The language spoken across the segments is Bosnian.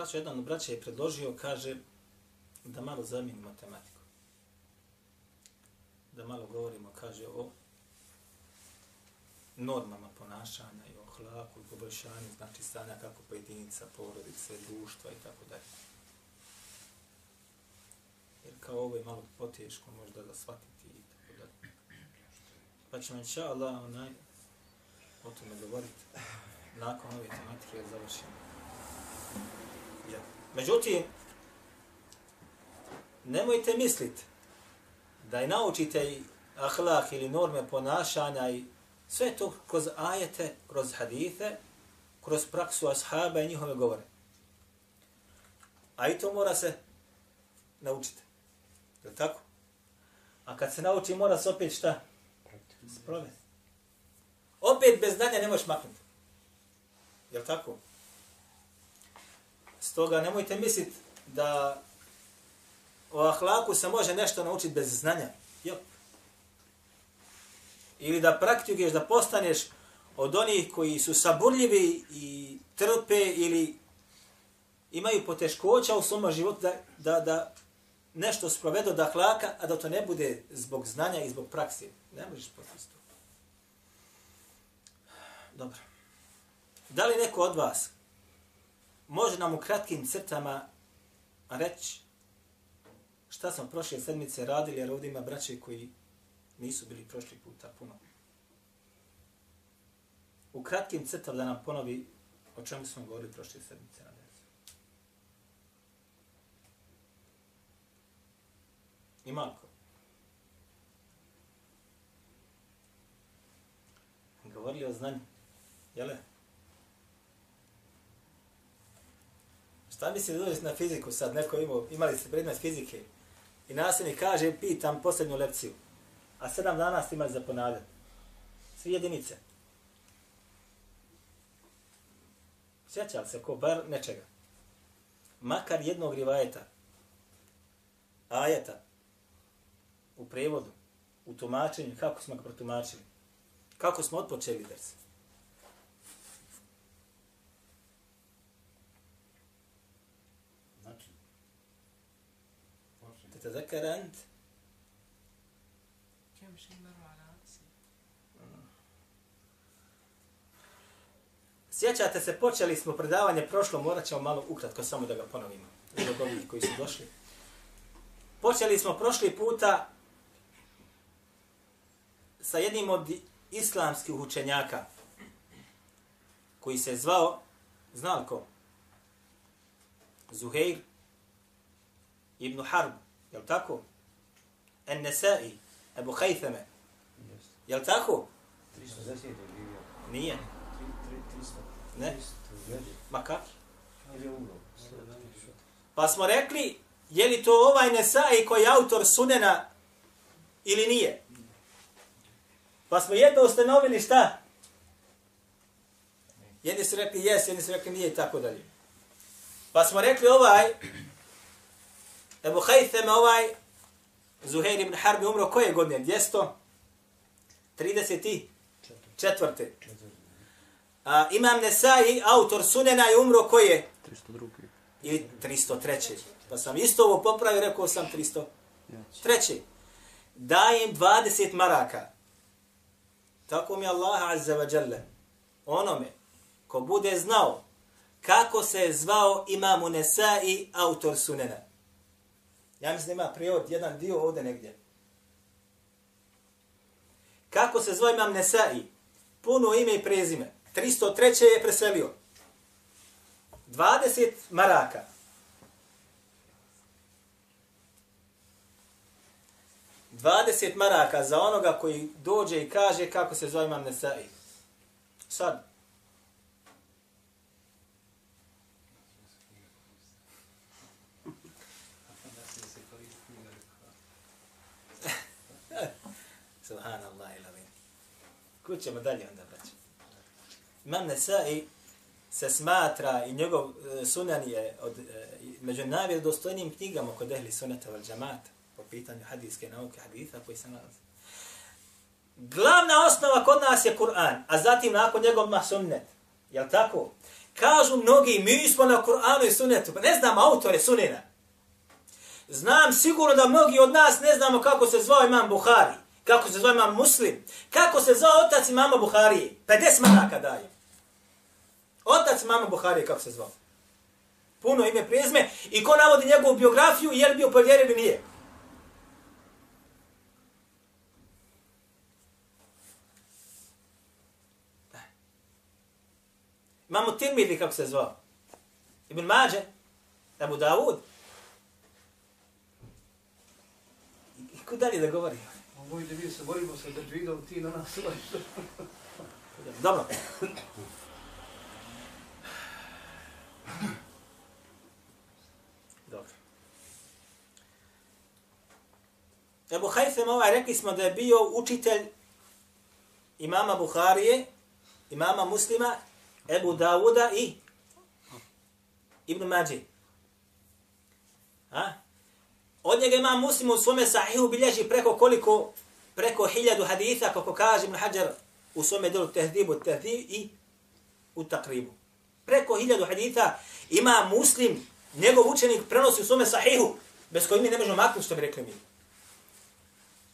Braćo, jedan od braća je predložio, kaže, da malo zamijenimo matematiku. Da malo govorimo, kaže, o normama ponašanja i o hlaku i poboljšanju, znači stanja kako pojedinica, porodice, društva i tako dalje. Jer kao ovo je malo poteško možda da shvatiti i tako dalje. Pa ćemo inša Allah onaj, o tome govoriti nakon ove tematike jer završimo. Međutim, nemojte misliti da i naučite i ahlak ili norme ponašanja i sve to kroz ajete, kroz hadite, kroz praksu ashaba i njihove govore. A i to mora se naučiti. Je li tako? A kad se nauči, mora se opet šta? Sprovesti. Opet bez znanja ne možeš maknuti. Je li tako? Stoga nemojte misliti da o ahlaku se može nešto naučiti bez znanja. Jo. Ili da praktikuješ, da postaneš od onih koji su saburljivi i trpe ili imaju poteškoća u svom životu da, da, da nešto sprovedu da hlaka, a da to ne bude zbog znanja i zbog praksi. Ne možeš postići to. Dobro. Da li neko od vas može nam u kratkim crtama reći šta smo prošle sedmice radili, jer ovdje ima braće koji nisu bili prošli puta puno. U kratkim crtama da nam ponovi o čemu smo govorili prošle sedmice na desu. Ima li ko? Govorili o znanju. Jele? Šta misli da na fiziku sad, neko imao, imali ste predmet fizike i nastavnik kaže, pitam posljednju lekciju, a sedam dana ste imali za ponavljati. Svi jedinice. Sjeća se ko bar nečega? Makar jednog rivajeta, ajeta, u prevodu, u tumačenju, kako smo ga protumačili, kako smo otpočeli ders. Znači, počne. تتذكر أنت كم شيء مر على رأسي Sjećate se, počeli smo predavanje prošlo, morat ćemo malo ukratko samo da ga ponovimo. Zbog ovih koji su došli. Počeli smo prošli puta sa jednim od islamskih učenjaka koji se zvao, znao ko? Zuhair ibn Harb, je li tako? En Nesai, Ebu Hajtheme, je li tako? 310 je živio. Nije. 300. Ne? Ma umro. Pa smo rekli, je li to ovaj Nesai koji je autor Sunena ili nije? Pa smo jedno ustanovili šta? Jedni su rekli jes, jedni su rekli nije i tako dalje. Pa smo rekli ovaj, Ebu Hajtheme ovaj, Zuhair ibn Harbi umro koje godine? 234. A, imam Nesai, autor Sunena je umro koje? 302. ili 303. Pa sam isto ovo popravio, rekao sam 303. Dajem 20 maraka. Tako mi Allah azza wa jalla. Onome ko bude znao kako se je zvao imamu Nesai, autor sunena. Ja mislim da ima prijevod, jedan dio ovdje negdje. Kako se zove imam Nesai? Puno ime i prezime. 303. je preselio. 20 maraka. 20 maraka za onoga koji dođe i kaže kako se zove imam Nesai. Sad. Subhanallah ilavim. Kud ćemo dalje onda, braći? Imam Nesai se smatra i njegov e, sunan je od, e, među najvjerodostojnijim knjigama kod ehli sunata val džamata po pitanju hadijske nauke, haditha koji se nalazi. Glavna osnova kod nas je Kur'an, a zatim nakon njegov ma sunnet. Jel tako? Kažu mnogi, mi smo na Kur'anu i sunnetu, pa ne znam autore sunnena. Znam sigurno da mnogi od nas ne znamo kako se zvao imam Buhari, kako se zove imam Muslim, kako se zove otac imama Buharije. 50 maraka daje. Otac mama Buharije, kako se zvao. Puno ime prijezme. I ko navodi njegovu biografiju, je li bio poljer ili nije. Imamo Tirmidhi, kako se zvao. Ibn Mađe, Abu Dawud. I ko dalje da govori? Ovo da mi se borimo se da dvigao ti na nas. Dobro. Dobro. Ebu Hajfem ovaj rekli smo da je bio učitelj imama Buharije, imama Muslima, Ebu Dawuda i Ibn Mađi. A? Od njega ima muslim u svome sahihu bilježi preko koliko, preko hiljadu haditha, kako kaže Ibn Hajar u svome delu tehdibu, tehdib i u takribu. Preko hiljadu haditha ima muslim, njegov učenik prenosi u svome sahihu, bez koji mi ne možemo maknuti što bi rekli mi.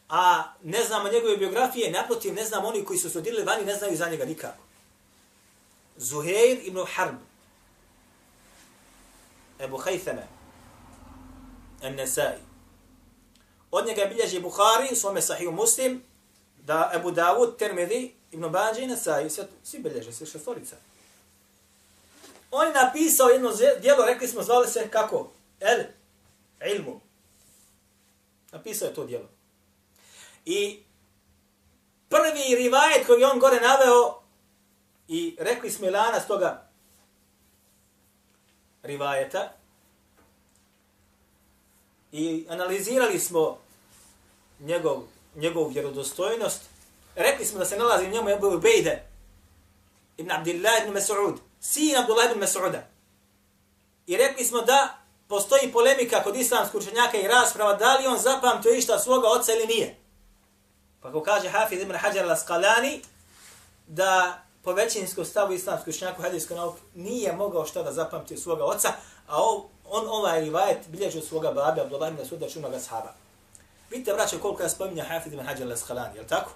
A ne znamo njegove biografije, naprotiv ne znamo oni koji su studirali vani, ne znaju za njega nikako. Zuhair ibn Harb, Ebu Haythame, An-Nasai. Od njega bilježi Buhari u svome sahiju muslim, da Ebu Dawud, Tirmidhi, Ibn Bađi i Nasai, sve, svi bilježe, sve šestorica. On je napisao jedno dijelo, rekli smo, zvali se kako? El, ilmu. Napisao je to dijelo. I prvi rivajet koji on gore naveo, i rekli smo Ilana s toga rivajeta, i analizirali smo njegov, njegov vjerodostojnost, rekli smo da se nalazi u njemu Ebu Ubejde, ibn Abdillah ibn Mas'ud, sin Abdullah ibn Mas'uda. I rekli smo da postoji polemika kod islamskog učenjaka i rasprava da li on zapamtio išta svoga oca ili nije. Pa ko kaže Hafiz ibn Hajar al-Asqalani da po većinskom stavu islamskog učenjaka u hadijskoj nauku nije mogao šta da zapamti svoga oca, a on ovaj rivajet bilježi od svoga babi Abdullah ibn Mas'uda čunog ashaba. Vidite, vraćaju koliko ja spominja Hafid ibn Hajar al-Asqalani, je li tako?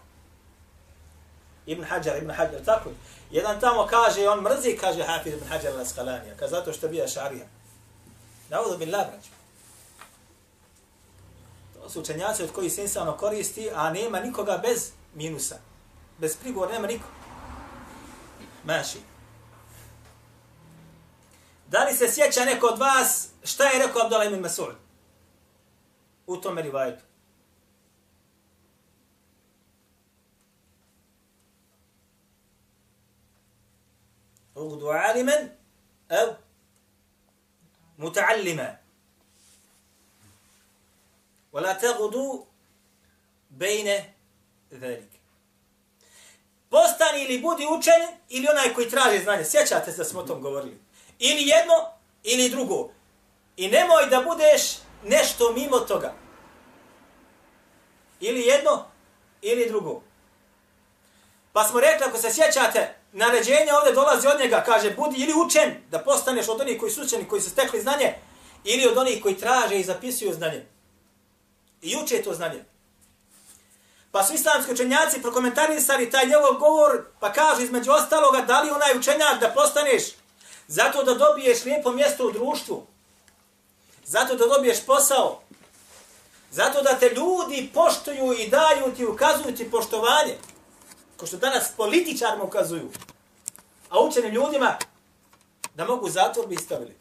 Ibn Hajar, Ibn Hajar, tako. Jedan tamo kaže, on mrzi, kaže Hafid Ibn Hajar al-Asqalani, ka zato što bija šarija. Naudu billah, brać. To su učenjaci od koji se insano koristi, a nema nikoga bez minusa. Bez prigovor nema nikoga. Maši. Da li se sjeća neko od vas šta je rekao Abdullah ibn Mas'ud? U tom rivajetu. Ugdu alimen ev muta'allima. Vala tegudu bejne velike. Postani ili budi učen ili onaj koji traži znanje. Sjećate se da smo o tom govorili. Ili jedno ili drugo. I nemoj da budeš nešto mimo toga. Ili jedno ili drugo. Pa smo rekli, ako se sjećate, naređenje ovdje dolazi od njega, kaže, budi ili učen, da postaneš od onih koji su učeni, koji su stekli znanje, ili od onih koji traže i zapisuju znanje. I uče to znanje. Pa su islamski učenjaci prokomentarisali taj njegov govor, pa kaže između ostaloga, da li onaj učenjak da postaneš zato da dobiješ lijepo mjesto u društvu, zato da dobiješ posao, zato da te ljudi poštuju i daju ti, ukazuju ti poštovanje, ko što danas političarima ukazuju, a učenim ljudima da mogu zatvor bi stavili.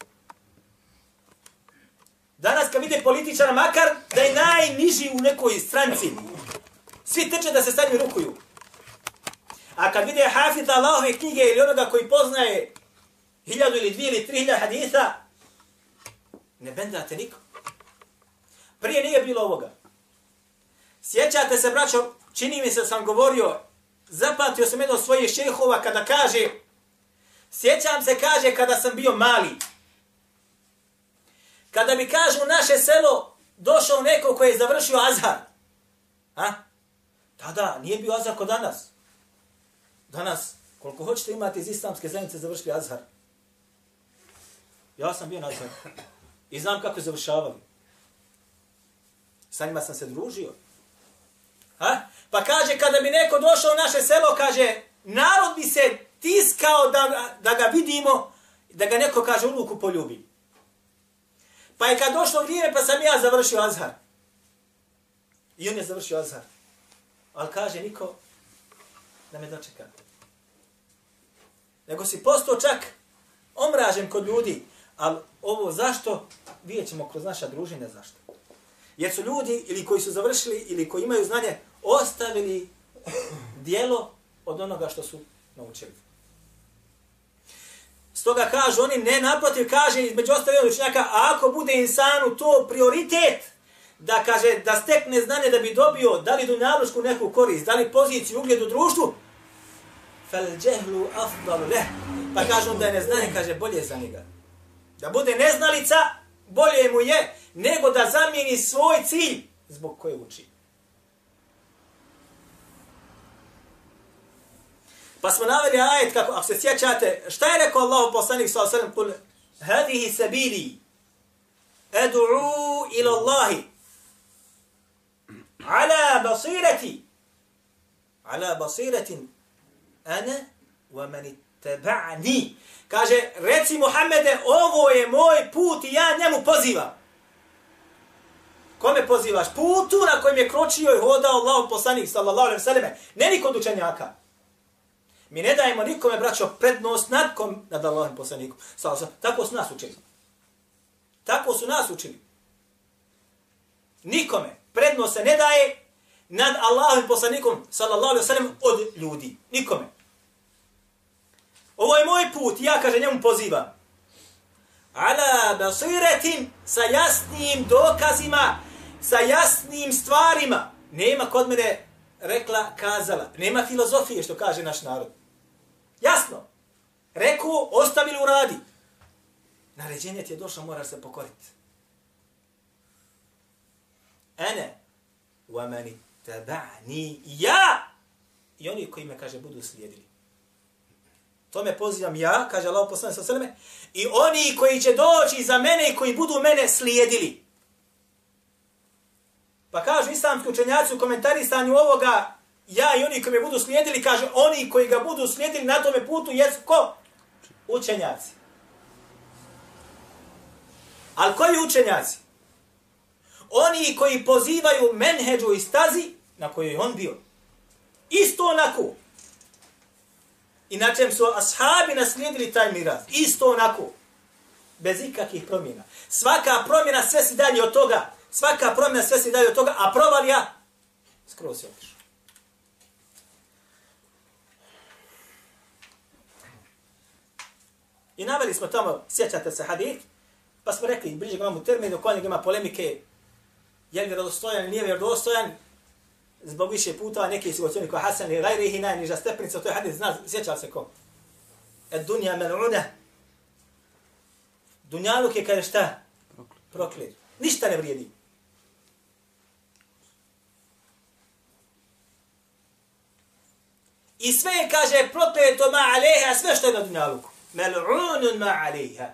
Danas kad vide političara, makar da je najniži u nekoj stranci, svi trče da se sa rukuju. A kad vide Hafiza Allahove knjige ili onoga koji poznaje hiljadu ili dvije ili tri hiljada haditha, ne bendate nikom. Prije nije bilo ovoga. Sjećate se, braćo, čini mi se sam govorio, zapamtio sam jedno svojih šehova kada kaže, sjećam se, kaže, kada sam bio mali. Kada mi kažu u naše selo, došao neko koji je završio Azhar. A? Tada nije bio Azhar kod danas. Danas, koliko hoćete imati iz islamske zajednice završili Azhar. Ja sam bio na I znam kako je završavali. Sa njima sam se družio. Ha? Pa kaže, kada bi neko došao u naše selo, kaže, narod bi se tiskao da, da ga vidimo, da ga neko, kaže, u ruku poljubi. Pa je kad došlo vrijeme, pa sam ja završio Azhar. I on je završio Azhar. Ali kaže, niko da me dočeka. Nego si postao čak omražen kod ljudi. Ali ovo zašto? Vidjet ćemo kroz naša družine zašto. Jer su ljudi ili koji su završili ili koji imaju znanje ostavili dijelo od onoga što su naučili. Stoga kažu oni, ne naprotiv, kaže između ostalih učenjaka, a ako bude insanu to prioritet, da kaže da stekne znanje da bi dobio da li dunjalušku neku korist, da li poziciju ugled u društvu, fel džehlu afdalu leh. Pa kažu da je neznanje, kaže bolje za njega. Da bude neznalica, bolje mu je, nego da zamijeni svoj cilj zbog koje uči. Pa smo naveli ajet kako, ako se sjećate, šta je rekao Allah poslanik sa osallam, kul, hadihi sabili, edu'u ila Allahi, ala basirati, ala basiratin, ana, wa man ittaba'ni. Kaže, reci Muhammede, ovo je moj put i ja njemu pozivam. Kome pozivaš? Putu na kojem je kročio i hodao Allah poslanik sallallahu alaihi sallam. Ne nikod učenjaka. Mi ne dajemo nikome, braćo, prednost nad kom, nad Allahom poslanikom. Sallallahu Tako su nas učili. Tako su nas učili. Nikome. Prednost se ne daje nad Allahom poslanikom, sallallahu alaihi sallam, od ljudi. Nikome. Ovo je moj put, ja, kaže, njemu pozivam. Ala basiretin sa jasnim dokazima, sa jasnim stvarima. Nema kod mene rekla, kazala. Nema filozofije, što kaže naš narod. Jasno. Reku, ostavili u radi. Naređenje ti je došlo, moraš se pokoriti. Ene, wa mani taba'ni ja i oni koji me, kaže, budu slijedili. To me pozivam ja, kaže Allah poslanik sa sveme, i oni koji će doći za mene i koji budu mene slijedili. Pa kažu islamski učenjaci u komentarisanju ovoga, ja i oni koji me budu slijedili, kaže, oni koji ga budu slijedili na tome putu, jesu ko? Učenjaci. Ali koji učenjaci? Oni koji pozivaju menheđu i stazi na kojoj on bio. Isto onako. I na čem su ashabi naslijedili taj miraz. Isto onako. Bez ikakvih promjena. Svaka promjena sve si dalje od toga. Svaka promjena sve si dalje od toga. A provalija skroz je otišao. I naveli smo tamo, sjećate se hadith, pa smo rekli, bliže imamo termin, u kojem ima polemike, je li vjerodostojan, nije vjerodostojan, zbog više puta neki su ocjeni kao Hasan i Gajrihi, najniža stepnica, to je hadith, zna, sjeća se ko? Et dunja mel'una. Dunjaluk je kaže šta? Proklet. Ništa ne vrijedi. I sve je, kaže, prokleto ma aleha, sve što je na dunjaluku. Mel'unun ma aleha.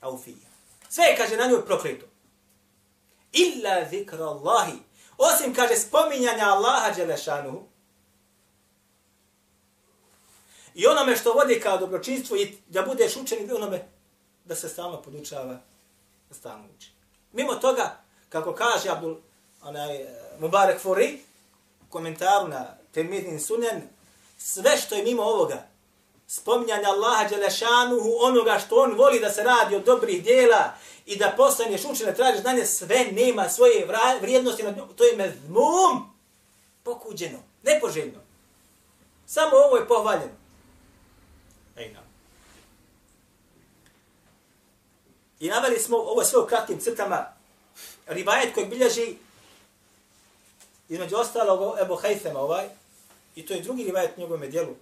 Au fija. Sve je, kaže, na njoj prokleto. Illa zikra Allahi. Osim, kaže, spominjanja Allaha Đelešanu I onome što vodi kao dobročinstvo i da budeš učenik onome da se stalno podučava, da stalno uči. Mimo toga, kako kaže Abdul onaj, eh, Mubarak Furi, komentaru na Temidin Sunen, sve što je mimo ovoga, spominjanja Allaha Đelešanuhu, onoga što on voli da se radi od dobrih dijela i da postaneš učen, da tražiš znanje, sve nema svoje vrijednosti, to je mezmum, pokuđeno, nepoželjno. Samo ovo je pohvaljeno. Ej, na. I naveli smo ovo sve u kratkim crtama, rivajet kojeg bilježi između ostalog Ebu Hajthema ovaj, i to je drugi rivajet u njegovome dijelu,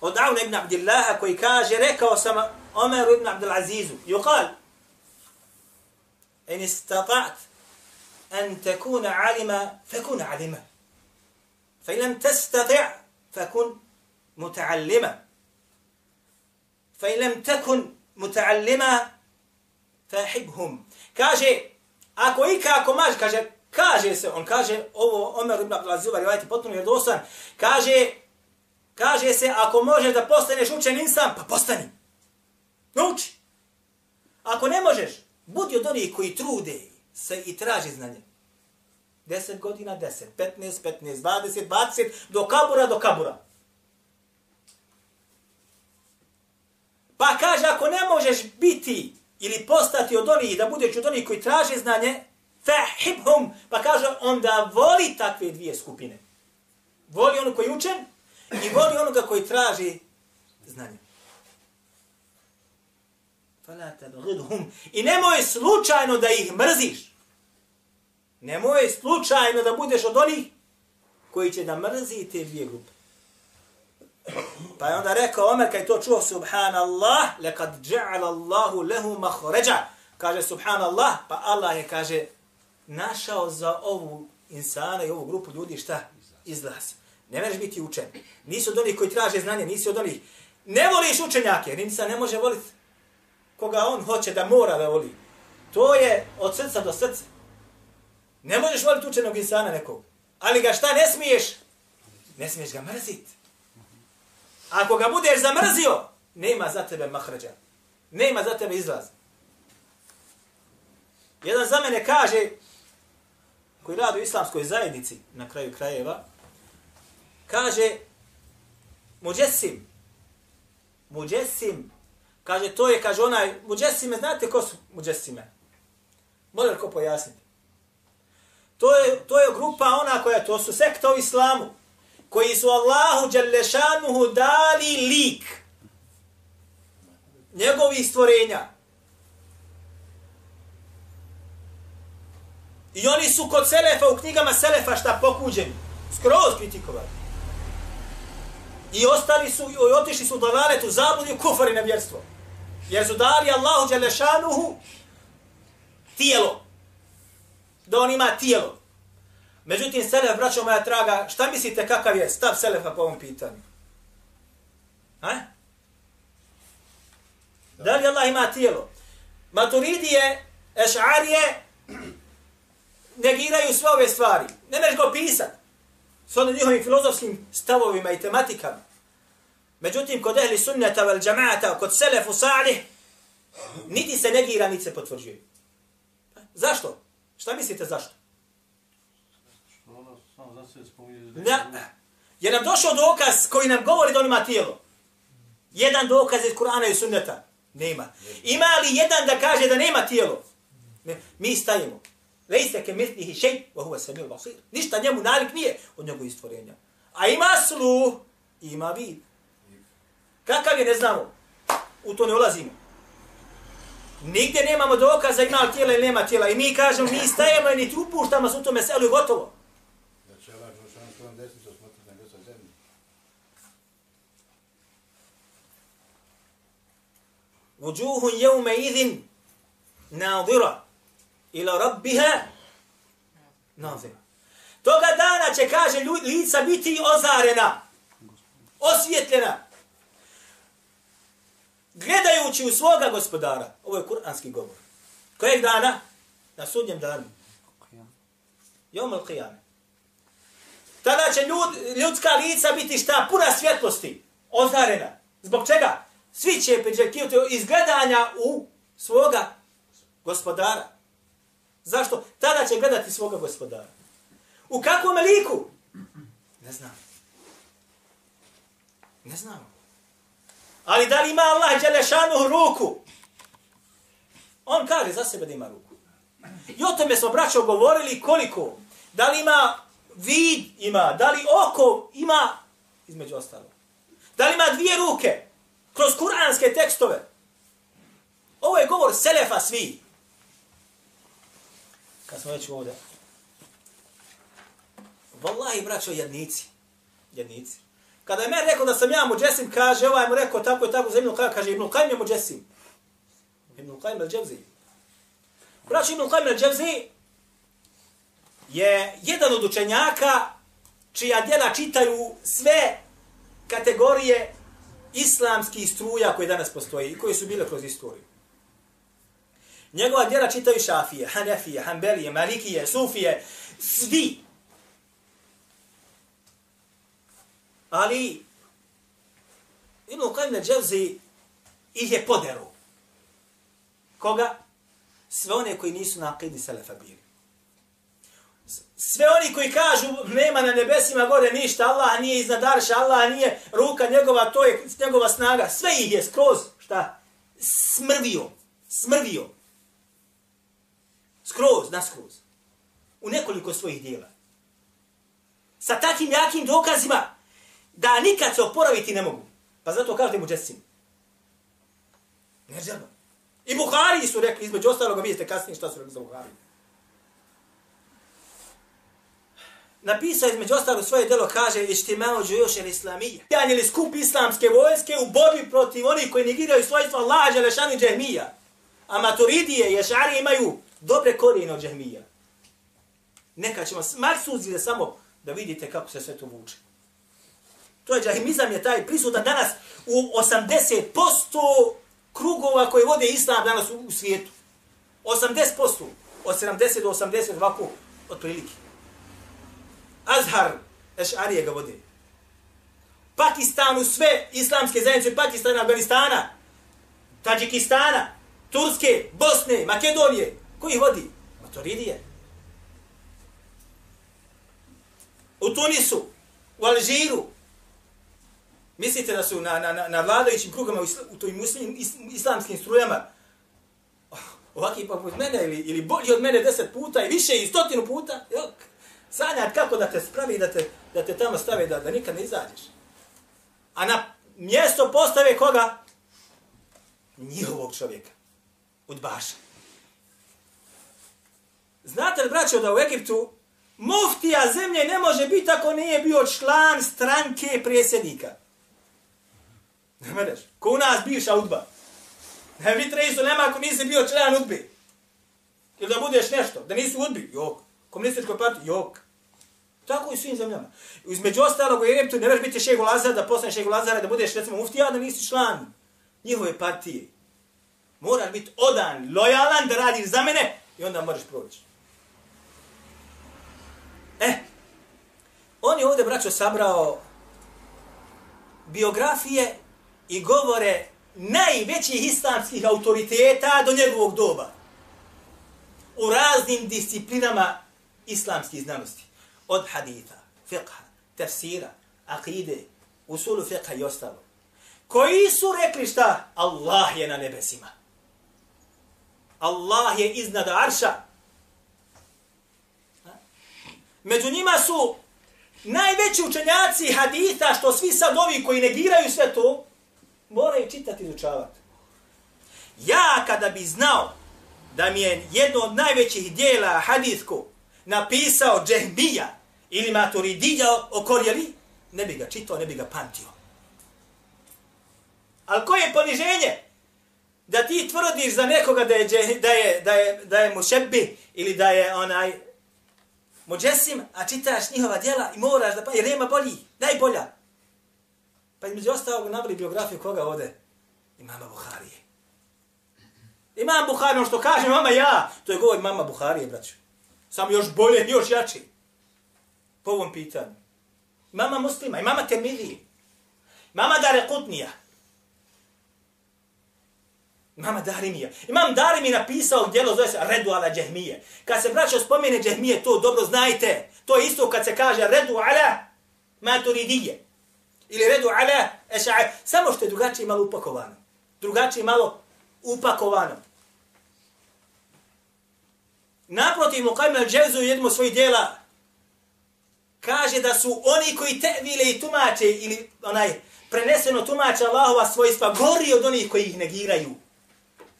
od Auna ibn Abdillaha koji kaže, rekao sam Omeru ibn Abdulazizu, yuqal, in istata'at an takuna alima, fakun alima. Fa lam tastati' fakun muta'allima. Fa lam takun muta'allima, fahibhum. Kaže, ako i kako maš, kaže, kaže se, on kaže, ovo Omer ibn Abdulazizu, rivajati potpuno je dosan, kaže, Kaže se, ako možeš da postaneš učen insan, pa postani. Nauči. Ako ne možeš, budi od onih koji trude se i traži znanje. 10 godina, 10, 15, 15, 20, 20, do kabura, do kabura. Pa kaže, ako ne možeš biti ili postati od onih, da budeš od onih koji traže znanje, fahibhum, pa kaže, onda voli takve dvije skupine. Voli ono koji je učen i voli onoga koji traži znanje. Fala tabghidhum. I nemoj slučajno da ih mrziš. Nemoj slučajno da budeš od onih koji će da mrzi te dvije grupe. Pa je onda rekao Omer kad to čuo subhanallah, lekad ja'ala Allahu lehu mahređa. Kaže subhanallah, pa Allah je kaže našao za ovu insana i ovu grupu ljudi šta? Izlazi. Ne možeš biti učen. Nisi od onih koji traže znanje, nisi od onih... Ne voliš učenjake, jer insan ne može voliti koga on hoće da mora da voli. To je od srca do srca. Ne možeš voliti učenog insana nekog. Ali ga šta ne smiješ? Ne smiješ ga mrziti. Ako ga budeš zamrzio, nema za tebe mahrađa. Nema za tebe izlaz. Jedan za mene kaže, koji radi u islamskoj zajednici na kraju krajeva, kaže Muđesim. Muđesim. Kaže, to je, kaže onaj, Muđesime, znate ko su Muđesime? Može ko pojasniti? To je, to je grupa ona koja, to su sekta u islamu, koji su Allahu Đalešanuhu dali lik njegovih stvorenja. I oni su kod Selefa, u knjigama Selefa šta pokuđeni, skroz kritikovali. I ostali su, i otišli su do laletu, zabudi u kufar i nevjerstvo. Jer su dali Allahu Đalešanuhu tijelo. Da on ima tijelo. Međutim, Selef, braćo moja traga, šta mislite kakav je stav Selefa po ovom pitanju? Ha? Da li Allah ima tijelo? Maturidije, Ešarije, negiraju sve ove stvari. Ne meš go pisat s onim njihovim filozofskim stavovima i tematikama. Međutim, kod ehli sunnata vel džamaata, kod selefu salih, niti se negira, niti se potvrđuje. Zašto? Šta mislite zašto? Na, samo za je nam došao dokaz koji nam govori da on ima tijelo. Jedan dokaz iz Kur'ana i sunneta. Nema. Ima li jedan da kaže da nema tijelo? Ne. Mi stajemo. Lejse ke mitlihi šej, wa huwa samil basir. Ništa njemu nalik nije od njegovih stvorenja. A ima sluh, ima vid. Kakav je, ne znamo. U to ne ulazimo. Nigdje nemamo dokaza ima li tijela ili nema tijela. I mi kažemo, mi stajemo i niti upuštamo se u tome selu i gotovo. Zemlje. Vujuhun jevme idhin nadira ila rabbiha nazira. Toga dana će, kaže, lica biti ozarena, osvjetljena, gledajući u svoga gospodara. Ovo je kuranski govor. Kojeg dana? Na sudnjem danu. Jom al qiyame. Tada će ljud, ljudska lica biti šta? Puna svjetlosti. Ozarena. Zbog čega? Svi će priželjkivati iz gledanja u svoga gospodara. Zašto? Tada će gledati svoga gospodara. U kakvom liku? Ne znam. Ne znam. Ali da li ima Allah Đelešanu ruku? On kaže za sebe da ima ruku. I o tome smo braćo govorili koliko. Da li ima vid ima, da li oko ima, između ostalo. Da li ima dvije ruke, kroz kuranske tekstove. Ovo je govor Selefa svi. Kad smo već ovdje. Wallahi, braćo, jednici. Jednici. Kada je meni rekao da sam ja muđesim, kaže, ovaj mu rekao tako i tako za Ibnu Qajim, kaže Ibnu Qajim je muđesim. Ibnu Qajim al-Đevzi. Braćo, Ibnu Qajim al-Đevzi je jedan od učenjaka čija djela čitaju sve kategorije islamskih struja koje danas postoji i koje su bile kroz istoriju. Njegova djela čitaju šafije, hanefije, hanbelije, malikije, sufije, svi. Ali Ibn Qajm al-Đevzi ih je poderu. Koga? Sve one koji nisu na akidi Selefa bili. Sve oni koji kažu nema na nebesima gore ništa, Allah nije iznad arša, Allah nije ruka njegova, to je njegova snaga. Sve ih je skroz, šta? Smrvio. Smrvio. Skroz, naskroz. U nekoliko svojih dijela. Sa takim jakim dokazima da nikad se oporaviti ne mogu. Pa zato kažete mu džesim. Ne želba. I Buhari su rekli, između ostaloga, vidite kasnije šta su rekli za Buhari. napisao između ostalog svoje delo, kaže Ištimao džujoš el islamija. Janjeli skup islamske vojske u borbi protiv onih koji negiraju svojstvo Allah, Đelešani džehmija. A maturidije, ješari imaju dobre korijene od džahmija. Neka ćemo, marsuzile samo da vidite kako se sve to vuče. To je džahimizam je taj prisutan danas u 80% krugova koje vode islam danas u, u svijetu. 80%. Od 70 do 80 ovako otprilike. Azhar Ešarije ga vode. Pakistanu sve islamske zajednice, Pakistana, Afganistana, Tadžikistana, Turske, Bosne, Makedonije. Ko ih vodi? Maturidije. U Tunisu, u Alžiru. Mislite da su na, na, na, vladajućim krugama u, isla, u toj muslim, is, islamskim strujama oh, ovakvi poput pa mene ili, ili bolji od mene deset puta i više i stotinu puta? Jok sanjat kako da te spravi, da te, da te tamo stave, da, da nikad ne izađeš. A na mjesto postave koga? Njihovog čovjeka. Udbaša. Znate li, braćo, da u Egiptu muftija zemlje ne može biti ako nije bio član stranke prijesednika. Ne mereš? Ko u nas bivša udba. Ne vi tresu nema ako nisi bio član udbi. Ili da budeš nešto, da nisi udbi. Jok komunističkoj partiji, jok. Tako i svim zemljama. Između ostalog u Egiptu ne možeš biti šegu Lazara, da postaneš šegu Lazara, da budeš recimo muftija, da nisi član njihove partije. Moraš biti odan, lojalan da radiš za mene i onda možeš proći. E, on je ovdje, braćo, sabrao biografije i govore najvećih islamskih autoriteta do njegovog doba. U raznim disciplinama islamskih znanosti. Od haditha, fiqha, tafsira, akide, usulu fiqha i ostalo. Koji su rekli šta? Allah je na nebesima. Allah je iznad arša. Među njima su najveći učenjaci haditha, što svi sad ovi koji negiraju sve to, moraju čitati i izučavati. Ja kada bi znao da mi je jedno od najvećih dijela hadithku napisao Džehmija ili Maturidija okoljeli, ne bi ga čitao, ne bi ga pamtio. Ali koje je poniženje? Da ti tvrdiš za nekoga da je, da je, da je, da je mušebi ili da je onaj muđesim, a čitaš njihova djela i moraš da pa, jer nema bolji, najbolja. Pa između ostalog nabili biografiju koga ode? Imama Buharije. Imam Buhari, ono što kaže mama ja, to je govor mama Buharije, braću. Sam još bolje, još jači. Po ovom pitanju. Mama muslima, i mama Temilije, Mama Dare Kutnija. Imama Darimija. Imam Darimi napisao djelo, zove se Redu ala Džehmije. Kad se braćo spomene Džehmije, to dobro znajte. To je isto kad se kaže Redu ala Maturidije. Ili redu ala eša'a. Samo što je drugačije malo upakovano. Drugačije malo upakovano. Naprotiv, Muqaym al-Dževzu u jednom svojih djela kaže da su oni koji tevile i tumače ili onaj preneseno tumače Allahova svojstva gori od onih koji ih negiraju.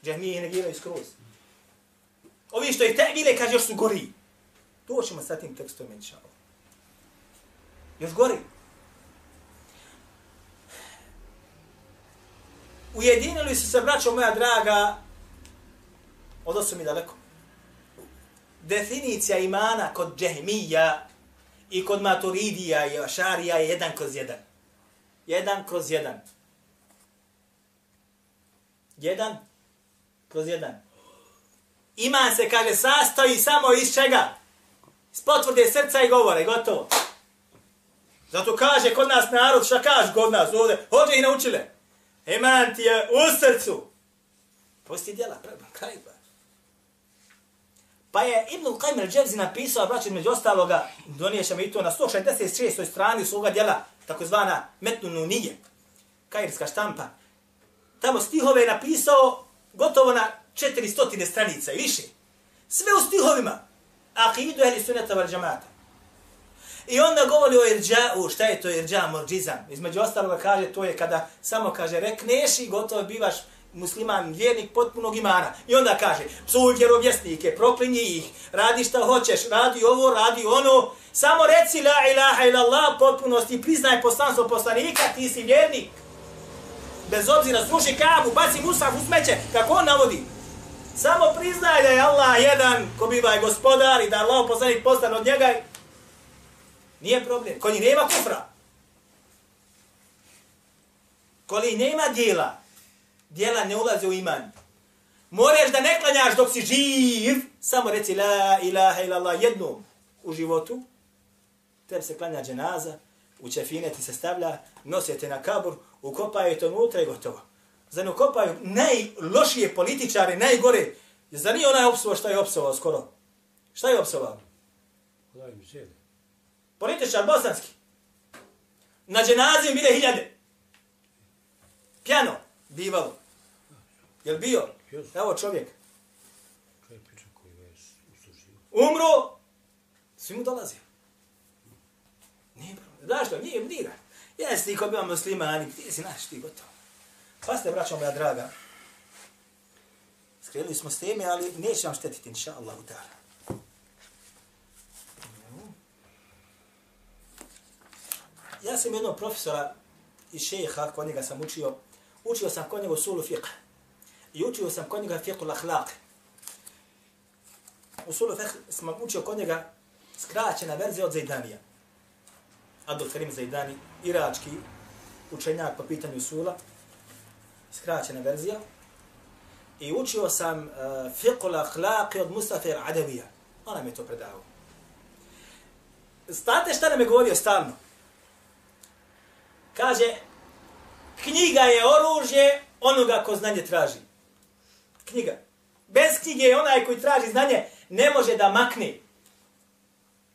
Džahmije ih negiraju skroz. Ovi što ih tevile kaže još su gori. To ćemo sa tim tekstom inša Još gori. Ujedinili su se, braćo moja draga, odnosno mi daleko. Definicija imana kod džehmija i kod maturidija i ašarija je jedan kroz jedan. Jedan kroz jedan. Jedan kroz jedan. Iman se, kaže, sastoji samo iz čega? Iz potvrde srca i govore, gotovo. Zato kaže kod nas narod, šta kaže kod nas ovdje? Hođe ih naučile. Iman ti je u srcu. Posti djela, prema, kraj pa. Pa je Ibn Qajm al-Dževzi napisao, braći, među ostaloga, doniješamo i to na 166. strani svoga djela, takozvana Metnu Nunije, kajirska štampa. Tamo stihove je napisao gotovo na 400 stranica i više. Sve u stihovima. Akidu ehli sunata val džamata. I onda govori o irđa'u, šta je to irđa, morđizam. Između ostaloga kaže, to je kada samo kaže, rekneš i gotovo bivaš musliman, vjernik potpunog imana. I onda kaže, psuj vjerovjesnike, proklinji ih, radi šta hoćeš, radi ovo, radi ono, samo reci la ilaha illallah, potpunosti, priznaj poslanstvo poslanika, ti si vjernik. Bez obzira, sluši kabu, baci musaf u smeće, kako on navodi. Samo priznaj da je Allah jedan, ko biva ovaj je gospodar i da Allah poslanik postan od njega. Nije problem. Ko nema kufra. Ko nema dijela, dijela ne ulaze u iman. Moraš da ne klanjaš dok si živ, samo reci la ilaha illallah jednom u životu, tebi se klanja dženaza, u čefine ti se stavlja, nosite na kabur, ukopaju to unutra i gotovo. Zar ne ukopaju najlošije političare, najgore? Zar nije onaj opsovao što je opsovao skoro? Šta je opsovao? Političar bosanski. Na dženazi bile hiljade. Pjano bivalo. Jel bio? Evo čovjek. Umro. Svi mu dolazi. Nije. Znaš što? Nije, nije. Jesi ti ko bio muslimani, ti si naš, ti gotovo. Pa ste, braćo moja draga, skrenuli smo s teme, ali neće vam štetiti, inša Allah. Ja sam jednog profesora i šeha, kod njega sam učio, učio sam kod njega sulu fiqh. I učio sam kod njega fiqh l-akhlaq. U sulu fiqh sam učio kod njega skraćena verzija od Zajdanija. Abdul Karim Zaidani, irački učenjak po pitanju sula, skraćena verzija. I učio sam e, uh, fiqh l-akhlaq od Mustafa al-Adavija. Ona mi je to predao. State šta nam je govorio stalno? Kaže, knjiga je oružje onoga ko znanje traži. Knjiga. Bez knjige je onaj koji traži znanje ne može da makne.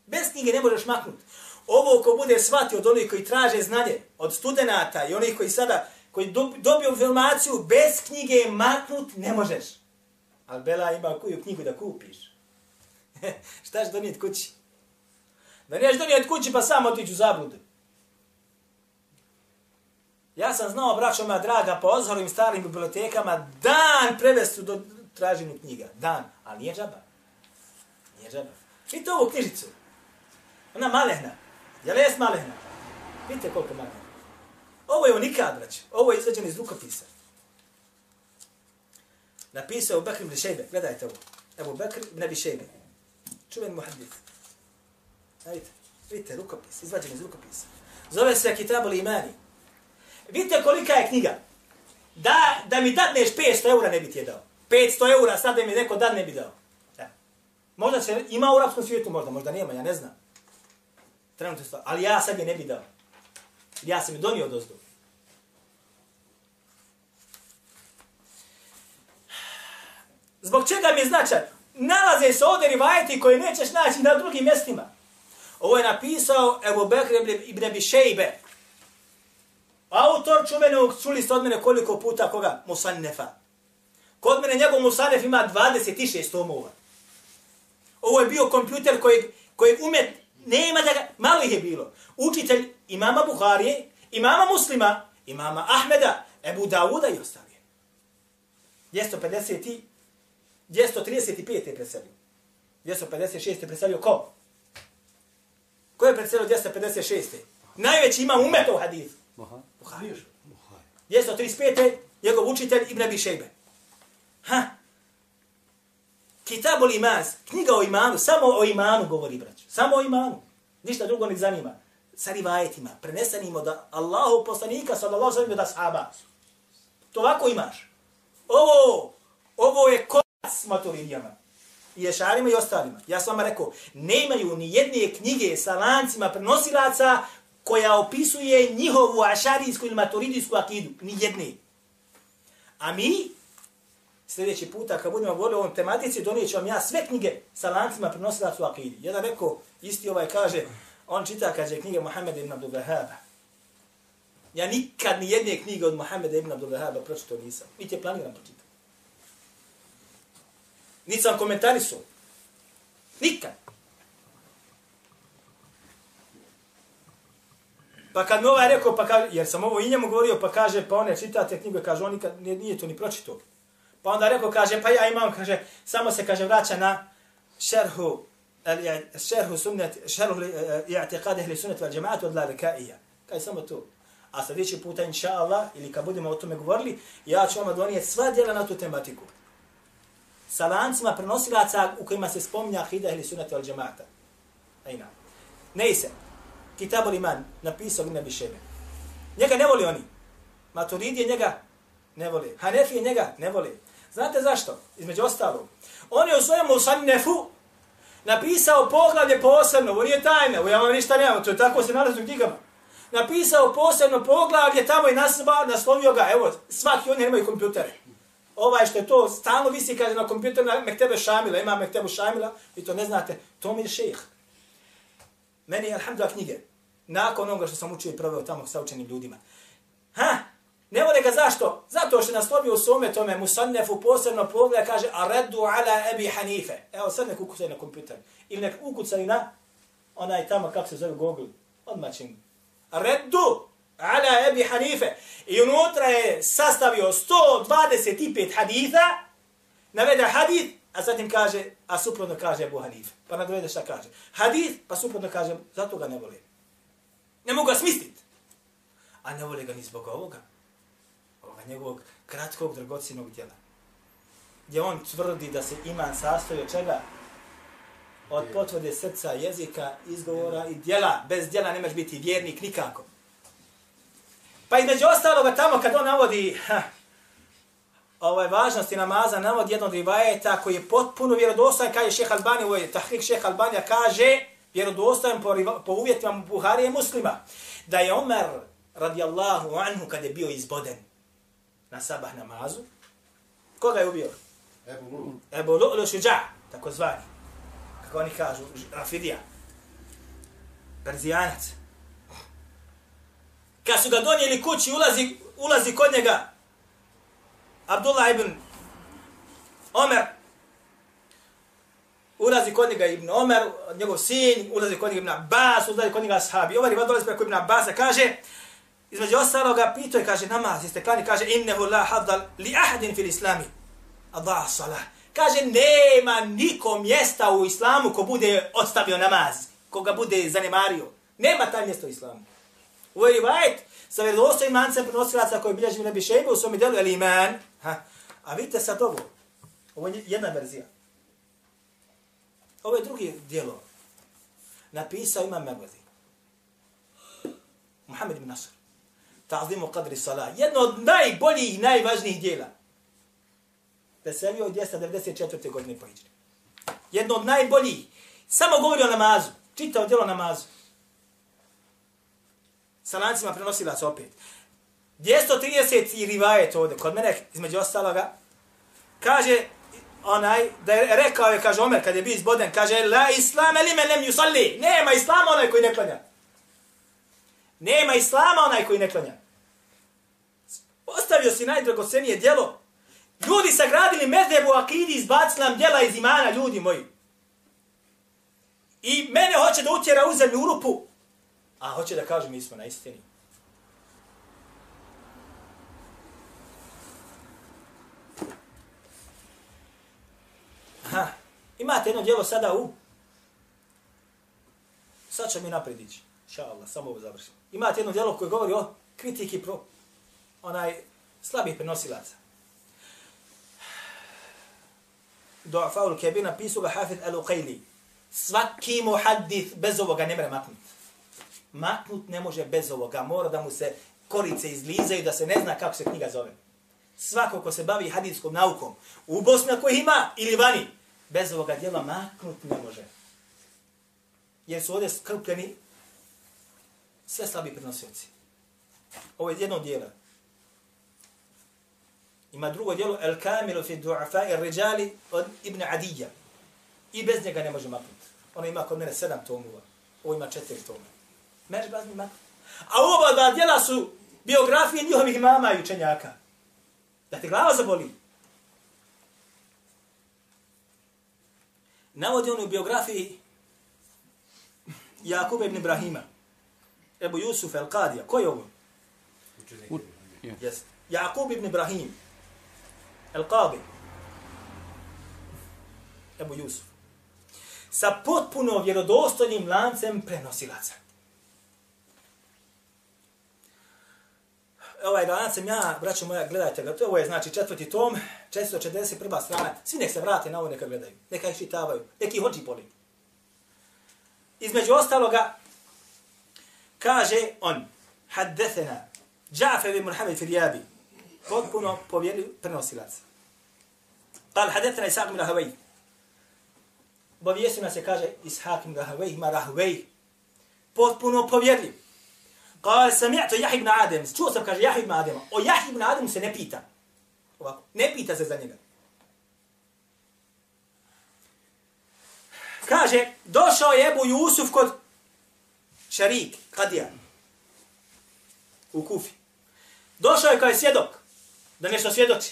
Bez knjige ne možeš maknuti. Ovo ko bude shvatio od onih koji traže znanje, od studenta i onih koji sada, koji dobiju informaciju, bez knjige maknut ne možeš. Ali Bela ima koju knjigu da kupiš. Šta ćeš donijeti kući? Da niješ donijeti kući pa samo otići u zabludu. Ja sam znao, braćo moja draga, po ozhorovim starim bibliotekama, dan prevestu do traženju knjiga. Dan. Ali nije džaba. Nije džaba. Vidite ovu knjižicu. Ona malehna. Je li jes malehna? Vidite koliko malehna. Ovo je unikad, brać. Ovo je izveđeno iz rukopisa. Napisao Bekr ibn Šejbe. Gledajte ovo. Evo Bekr ibn Šejbe. Čuven muhaddis. Vidite. Vidite, rukopis. Izvađen iz rukopisa. Zove se Kitabul Imani. Vidite kolika je knjiga. Da, da mi dadneš 500 eura ne bi ti je dao. 500 eura sad da mi neko dad ne bi dao. Da. Možda se ima u arapskom svijetu, možda, možda nema, ja ne znam. Trenutno stvar. Ali ja sad je ne bi dao. Ja sam je donio dozdu. Zbog čega mi je značaj? Nalaze se ovdje rivajeti koje nećeš naći na drugim mjestima. Ovo je napisao Ebu Bekr ibn Abi Shejbe. Autor čuvenog, čuli ste od mene koliko puta koga? Musannefa. Kod mene njegov Musannef ima 26 tomova. Ovo je bio kompjuter kojeg, kojeg umet, nema da ga, malo ih je bilo. Učitelj imama Buharije, imama Muslima, imama Ahmeda, Ebu Dawuda i ostali. 250 i 235 je preselio. 256 je preselio ko? Ko je preselio 256? Najveći ima umet u hadithu. Aha. Buhari. Biješ? 235. njegov učitelj Ibn Abi Šejbe. Ha? Kitabul iman, knjiga o imanu, samo o imanu govori, braću. Samo o imanu. Ništa drugo ne zanima. Sa rivajetima, prenesenimo da Allahu poslanika, sallallahu sallam, da sahaba. To ovako imaš. Ovo, ovo je kolac maturidijama. I ješarima i ostalima. Ja sam vam rekao, nemaju ni jedne knjige sa lancima prenosilaca koja opisuje njihovu ašarijsku ili maturidijsku akidu. Ni jedne. A mi, sljedeći puta kad budemo govorili o ovom tematici, donijet ću vam ja sve knjige sa lancima prenosilaca u akidi. Jedan rekao, isti ovaj kaže, on čita, kaže, knjige Muhammeda ibn Abdul Vahaba. Ja nikad ni jedne knjige od Muhammeda ibn Abdul Vahaba pročito nisam. Niti je planiram pročitati. Niti sam komentarisao. Nikad. Pa kad mi ovaj rekao, pa kaže, jer sam ovo i njemu govorio, pa kaže, pa one čitate knjigu, kaže, on nikad nije, nije to ni pročitao. Pa onda rekao, kaže, pa ja imam, kaže, samo se, kaže, vraća na šerhu, šerhu sunnet, šerhu e, e, i'tiqad ehli sunnet val džemaat od lalikaija. Kaj samo to. A sljedeći puta, inša Allah, ili kad budemo o tome govorili, ja ću vam donijeti sva djela na tu tematiku. Sa lancima prenosilaca u kojima se spominja ahida ehli sunnet val džemaata. Ajna. Ne. Kitabul Iman napisao Ibn Abi Šebe. Njega ne voli oni. Maturidije njega ne voli. Hanefije njega ne voli. Znate zašto? Između ostalog. On je u svojem Musannefu napisao poglavlje posebno, ovo nije tajna, ovo ja vam ništa nemam, to je tako se nalazi u knjigama. Napisao posebno poglavlje, tamo i nasba, naslovio ga, evo, svaki oni imaju kompjutere. Ovaj što je to, stalno visi, kaže, na kompjuteru, na Mektebe Šamila, ima Mektebu Šamila, vi to ne znate, to mi je šejh. Meni je, alhamdulillah, knjige. Nakon onoga što sam učio i proveo tamo sa učenim ljudima. Ha? Ne vole ga zašto? Zato što je naslovio u svome tome Musannefu posebno pogleda, kaže a reddu ala Ebi Hanife. Evo sad nek ukucaj na kompjuter. Ili nek ukucaj na onaj tamo, kako se zove Google. Odmah će im. Ala Ebi Hanife. I unutra je sastavio 125 haditha, navede hadith, a zatim kaže, a suprotno kaže Abu Hanife. Pa nadovede šta kaže. Hadith, pa suprotno kaže, zato ga ne vole. Ne mogu ga smisliti. A ne vole ga ni zbog ovoga. Njegovog kratkog, dragocijenog djela. Gdje on tvrdi da se iman sastoji od čega? Od potvrde srca, jezika, izgovora i djela. Bez djela nemaš biti vjernik nikako. Pa između ostaloga tamo kad on navodi ha, ovaj važnosti namaza, navodi jednog rivajeta koji je potpuno vjerodostojan, kaže šeha Albani, ovo je tahrik šeha Albanija, kaže vjerodostojan po, po uvjetima Buharije muslima, da je Omer radijallahu anhu kad je bio izboden na sabah namazu, koga je ubio? Ebu Lulu. Ebu Lu'lu Šuđa, tako zvani. Kako oni kažu, Rafidija. Perzijanac. Kad su ga donijeli kući, ulazi, ulazi kod njega Abdullah ibn Omer, ulazi kod njega Ibn Omer, njegov sin, ulazi kod njega Ibn Abbas, ulazi kod njega Ashabi. Ovaj rivad dolazi preko Ibn Abbasa, kaže, između ostaloga, pitao je, kaže, namaz, jeste klani, kaže, innehu la haddal li ahadin fil islami. Allah salah. Kaže, nema niko mjesta u islamu ko bude ostavio namaz, ko ga bude zanemario. Nema taj mjesto u islamu. Ovo je rivajet sa vjerodostojim mancem prenosilaca koji bilježi Nebi Šejbe u svom delu El Iman. Ha. A vidite sad ovo. Ovo je jedna verzija. Ovo je drugi dijelo. Napisao Imam Mervazi. Muhammed ibn Nasr. Ta'zimu qadri salah. Jedno od najboljih i najvažnijih dijela. Veselio od 294. godine po Iđri. Jedno od najboljih. Samo govori o namazu. Čitao djelo namazu. Sa lancima prenosila se opet. 230 rivajet ovdje, kod mene, između ostaloga, kaže, onaj, da je rekao je, kaže Omer, kad je bio izboden, kaže, la islam elime men lem yusalli. Nema islama onaj koji ne klanja. Nema islama onaj koji ne klanja. Ostavio si najdragocenije djelo. Ljudi sagradili mezhebu akidi, izbacili nam djela iz imana, ljudi moji. I mene hoće da utjera u zemlju u rupu, a hoće da kaže mi smo na istini. Aha, imate jedno djelo sada u... Sad će mi naprijed ići. Inša Allah, samo ovo završim. Imate jedno djelo koje govori o kritiki pro onaj slabih prenosilaca. Du'afaul Kebir napisao ga Hafid al-Uqayli. Svaki muhaddith bez ovoga ne mre maknut. Maknut ne može bez ovoga. Mora da mu se korice izlizaju da se ne zna kako se knjiga zove. Svako ko se bavi hadijskom naukom, u Bosni ako ima ili vani, bez ovoga djela maknut ne može. Jer su ovdje skrpljeni sve slabi prenosioci. Ovo je jedno dijelo. Ima drugo dijelo, El Kamilu fi du'afa i ređali od Ibn Adija. I bez njega ne može maknuti. Ono ima kod mene sedam tomova. Ovo ima četiri tomova. Meš bazni maknuti. A oba dva dijela su biografije njihovih mama i učenjaka. Da te glava zaboli. Navodi on u biografiji Jakuba ibn Ibrahima. Ebu Jusuf el-Qadija. Ko je ovo? Yes. Jakub ibn Ibrahim. El-Qadi. Ebu Jusuf. Sa potpuno vjerodostojnim lancem prenosilaca. Ovaj lanac sam ja, braćo moja, gledajte ga, to ovo je znači četvrti tom, 441. strana, svi nek se vrate na ovo, neka gledaju, neka ih čitavaju, neki hođi poli. Između ostaloga, Kaže on, haddethena, Džafer i Muhammed Filijabi, potpuno povjeri prenosilac. Kal haddethena Ishaq ibn Rahvej. Bovijesima se kaže Ishaq ibn Rahavej, ima Rahavej, Potpuno povjeri. Kal sami'to Jahi ibn Adem. Čuo sam, kaže Jahi ibn Adem. O Jahi ibn Adem se ne pita. Ovako, ne pita se za njega. Kaže, došao je Ebu Jusuf kod Šarik, Kadija, u Kufi. Došao je kao je svjedok, da nešto svjedoči.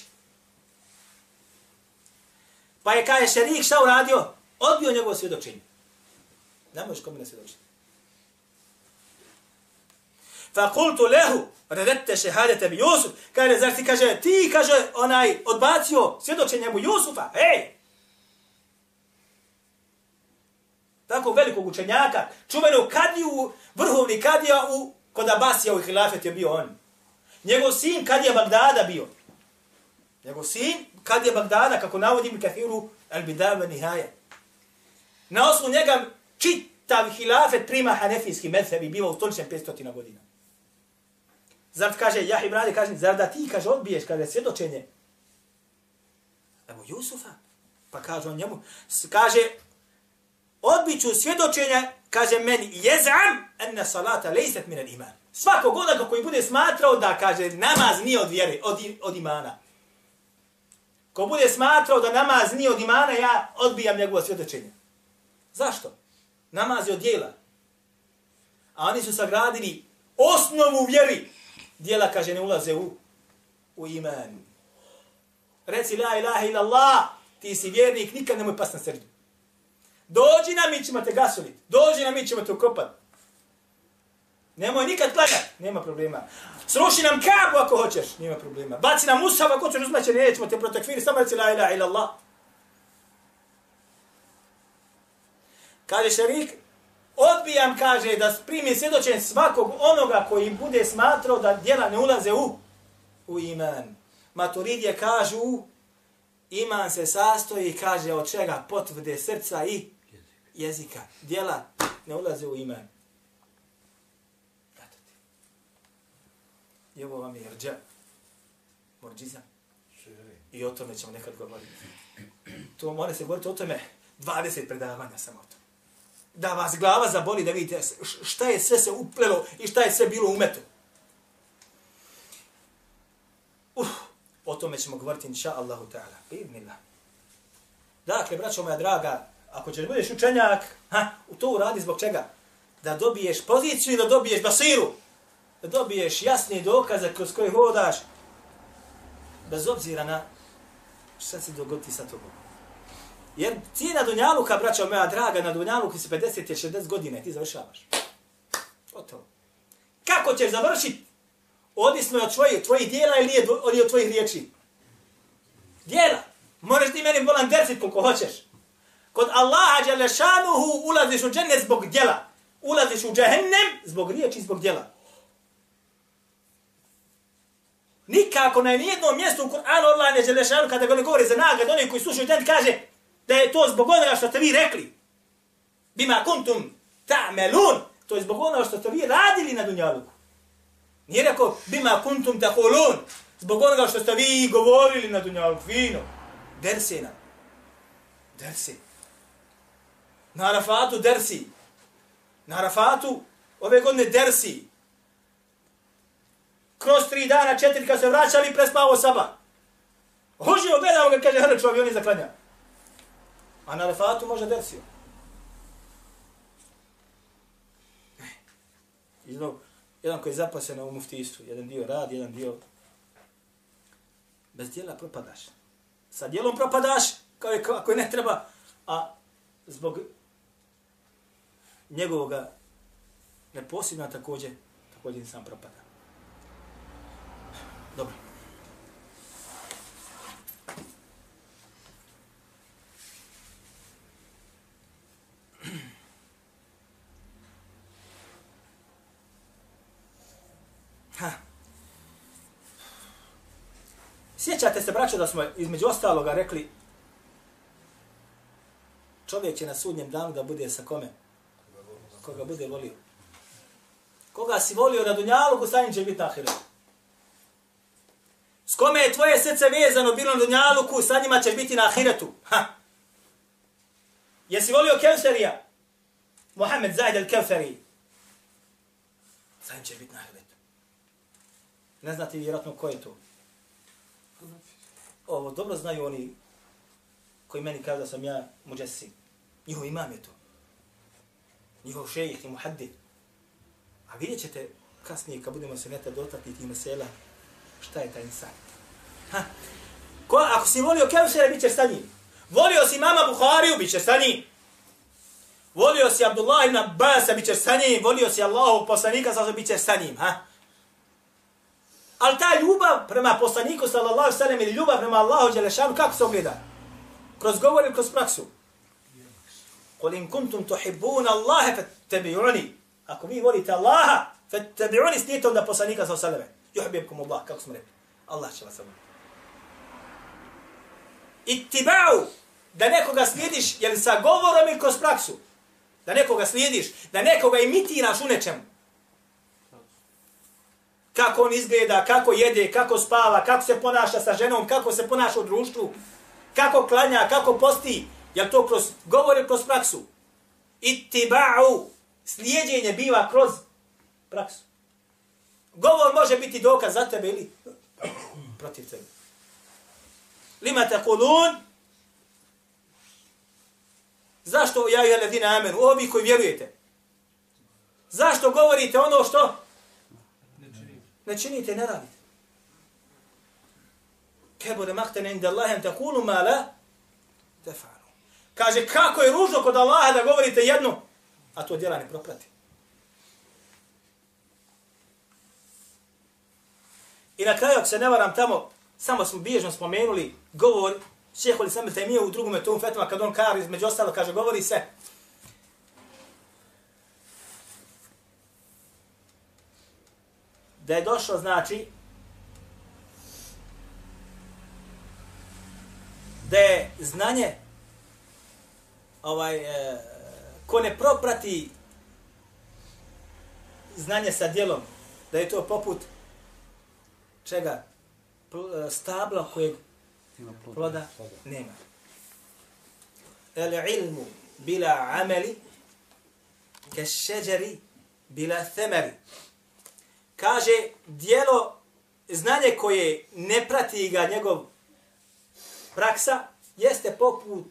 Pa je kaže Šarik šta uradio? Odbio njegovo svjedočenje. Ne možeš kome ne svjedočiti. Fa kultu lehu, redette šehadete bi Jusuf, kaže, zar ti kaže, ti kaže, onaj, odbacio svjedočenje mu Jusufa, hej! Tako velikog učenjaka, čuvenog kadiju, vrhovni kadija u, kod Abasija u hilafet je bio on. Njegov sin kadija Bagdada bio. Njegov sin kadija Bagdada, kako navodi mi kafiru, al-bidava nihaja. Na osnovu njega čitav hilafet prima hanefijski medheb i biva ustoličen 500 godina. Zar kaže, Jahib radi, kaže, zar da ti, kaže, odbiješ, kaže, svjedočenje? Evo Jusufa. Pa kaže on njemu, kaže, odbiću svjedočenja, kaže meni, jezam, enne salata lejset minan iman. Svakog onoga koji bude smatrao da, kaže, namaz nije od vjere, od, od imana. Ko bude smatrao da namaz nije od imana, ja odbijam njegovo svjedočenje. Zašto? Namaz je od dijela. A oni su sagradili osnovu vjeri. Dijela, kaže, ne ulaze u, u iman. Reci la ilaha illallah, ti si vjernik, nikad nemoj pas na srdu. Dođi nam, mi ćemo te gasolit. Dođi nam, mi ćemo te ukopat. Nemoj nikad klagat, nema problema. Sruši nam kabu ako hoćeš, nema problema. Baci nam usav ako hoćeš, uzmaće, nećemo te protekviri, samo reci la ilaha ila Allah. Kaže šerik, odbijam, kaže, da primi svjedočen svakog onoga koji bude smatrao da djela ne ulaze u, u iman. Maturidije kažu, iman se sastoji, kaže, od čega potvrde srca i jezika. Djela ne ulaze u iman. Eto ti. I ovo vam je rđa. Morđiza. I o tome ćemo nekad govoriti. To mora se govoriti o tome 20 predavanja samo o tome da vas glava zaboli da vidite šta je sve se uplelo i šta je sve bilo umeto. Uh, o tome ćemo govoriti inša Allahu ta'ala. Bidnillah. Dakle, braćo moja draga, ako ćeš budeš učenjak, ha, u to uradi zbog čega? Da dobiješ poziciju i da dobiješ basiru. Da dobiješ jasni dokaze kroz koje hodaš bez obzira na šta se dogodi sa tobom. Jer ti na Dunjaluka, braćo moja draga, na Dunjaluku si 50 i 60 godina i ti završavaš. Gotovo. Kako ćeš završiti? Odisno je od tvojih, tvojih dijela ili je od, tvojih riječi? Dijela. Možeš ti meni volan dersit koliko hoćeš. Kod Allaha Đalešanuhu ulaziš u džennet zbog djela. Ulaziš u džehennem zbog riječi zbog djela. Nikako na nijednom mjestu u Kur'anu Allah ne Đalešanu kada ga govori za nagrad, oni koji slušaju džennet kaže da je to zbog onoga što ste vi rekli. Bima kuntum ta'melun. To je zbog onoga što ste vi radili na dunjaluku. Nije rekao bima kuntum takulun. Zbog onoga što ste vi govorili na dunjaluku. Fino. Dersena. nam. Na Arafatu dersi. Na Arafatu ove godine dersi. Kroz tri dana, četiri, kad se vraćali, prespavo saba. Hožio, gledamo ga, kaže, hrču, avioni zaklanja. A na Arafatu može dersio. Jedno, jedan koji je zapasen u muftistu, jedan dio rad, jedan dio... Bez dijela propadaš. Sa dijelom propadaš, kao je, ako je ne treba, a zbog njegovoga neposljedna također, također sam propada. Dobro. Ha. Sjećate se, braćo, da smo između ostaloga rekli čovjek će na sudnjem danu da bude sa kome? Koga bude volio. Koga si volio na Dunjalu, sa njim će biti ahiret. S kome je tvoje srce vezano bilo na Dunjaluku, sa njima će biti na ahiretu. Ha. Jesi volio Kevserija? Mohamed Zaid al-Kevseri. Sa njim će biti na ahiretu. Ne znate vjerojatno ko je to. Ovo dobro znaju oni koji meni kažu da sam ja muđesi. Njihov imam je to. Njihov šejih i muhaddin. A vidjet ćete kasnije kad budemo se neta dotakli tih mesela šta je taj insan. Ha. Ko, ako si volio Kevsera, bit ćeš sa njim. Volio si mama Buhariju, bit ćeš sa njim. Volio si Abdullah ibn Abbas, bit ćeš sa njim. Volio si Allahu poslanika, sa bit ćeš sa njim. Ha. Ali ta ljubav prema poslaniku, sallallahu sallam, ili ljubav prema Allahu, Đelešanu, kako se ogleda? Kroz govor ili kroz praksu? Kul in kuntum tuhibbuna Allaha fattabi'uni. Ako vi volite Allaha, fattabi'uni, slijedite onda poslanika, sa sallam. Yuhibbukum Allah, kako smo rekli. Allah će vas oboliti. Ittiba'u, da nekoga slijediš, jel sa govorom ili kroz praksu? Da nekoga slijediš, da nekoga imitiraš u nečemu. Kako on izgleda, kako jede, kako spava, kako se ponaša sa ženom, kako se ponaša u društvu, kako klanja, kako posti, jel to kroz govor ili kroz praksu? Ittiba'u, slijedjenje biva kroz praksu. Govor može biti dokaz za tebe ili protiv tebe. Lima te kulun? Zašto ja i aledina amenu? Ovi koji vjerujete. Zašto govorite ono što? Ne činite, ne radite. Kebore mahtene inda Allahem te kulu ma la tefanu. Kaže, kako je ružno kod Allaha da govorite jedno, a to djela ne proprati. I na kraju, ako se ne varam tamo, samo smo bježno spomenuli govor šeholi sam temije u drugom tom fetama, kad on kaže, između ostalo, kaže, govori se, da je došlo, znači, da je znanje, ovaj, e, ko ne proprati znanje sa djelom, da je to poput čega? E, stabla kojeg ploda nema. El ilmu bila ameli ke šeđeri bila themeri. Kaže, dijelo, znanje koje ne prati ga njegov praksa, jeste poput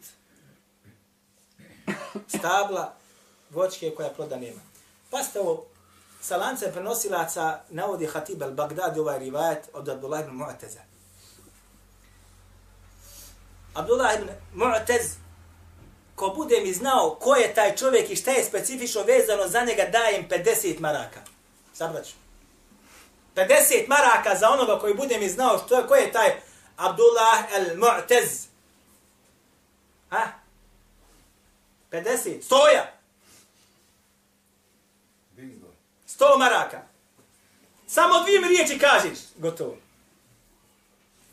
stabla voćke koja ploda nema. Pa ste ovo sa lancem prenosilaca navodi Hatib al-Baghdadi ovaj rivajet od Abdullah ibn Mu'teza. Abdullah ibn Mu'tez, ko bude mi znao ko je taj čovjek i šta je specifično vezano za njega, dajem 50 maraka. Sabraću. 50 maraka za onoga koji bude mi znao što je, ko je taj Abdullah al-Mu'tez. Ha? 50. Stoja. Bingo. 100 maraka. Samo dvije riječi kažeš. Gotovo.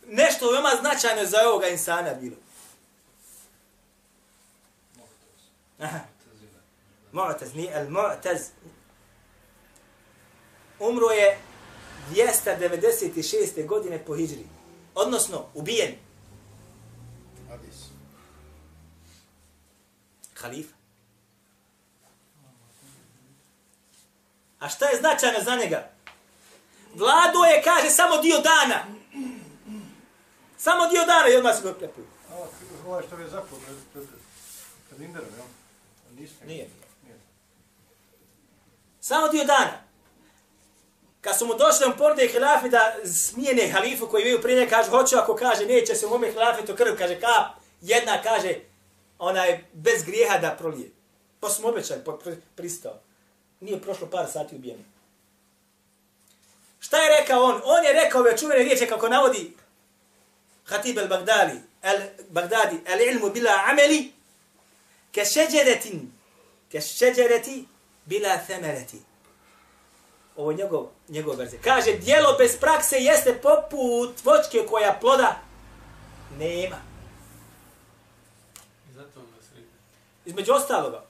Nešto veoma značajno za ovoga insana bilo. Aha. Mu'taz, nije al-Mu'taz. Umro je 296. godine po hijri. Odnosno, ubijen. Hadis. Halifa. A šta je značajno za njega? Vlado je, kaže, samo dio dana. Samo dio dana i odmah se ga prepuju. Ovo- što je zapao pred, pred, pred Inderom, jel? Nije. Nije. Samo dio dana. Kad su mu došli u porode hilafi da smijene halifu koji imaju prije kaže, hoću ako kaže, neće se u mome hilafetu krv, kaže, kap, jedna kaže, onaj, bez grijeha da prolije. Pa smo obećali, po- pristao. Nije prošlo par sati ubijeno. Šta je rekao on? On je rekao ove čuvene riječi kako navodi Hatib al-Bagdadi, al-Bagdadi, al-ilmu bila ameli, ke šeđeretin, ke šeđereti bila themereti. Ovo je njegov, njegov verze. Kaže, dijelo bez prakse jeste poput vočke koja ploda nema. I zato ga sredi. Između ostaloga.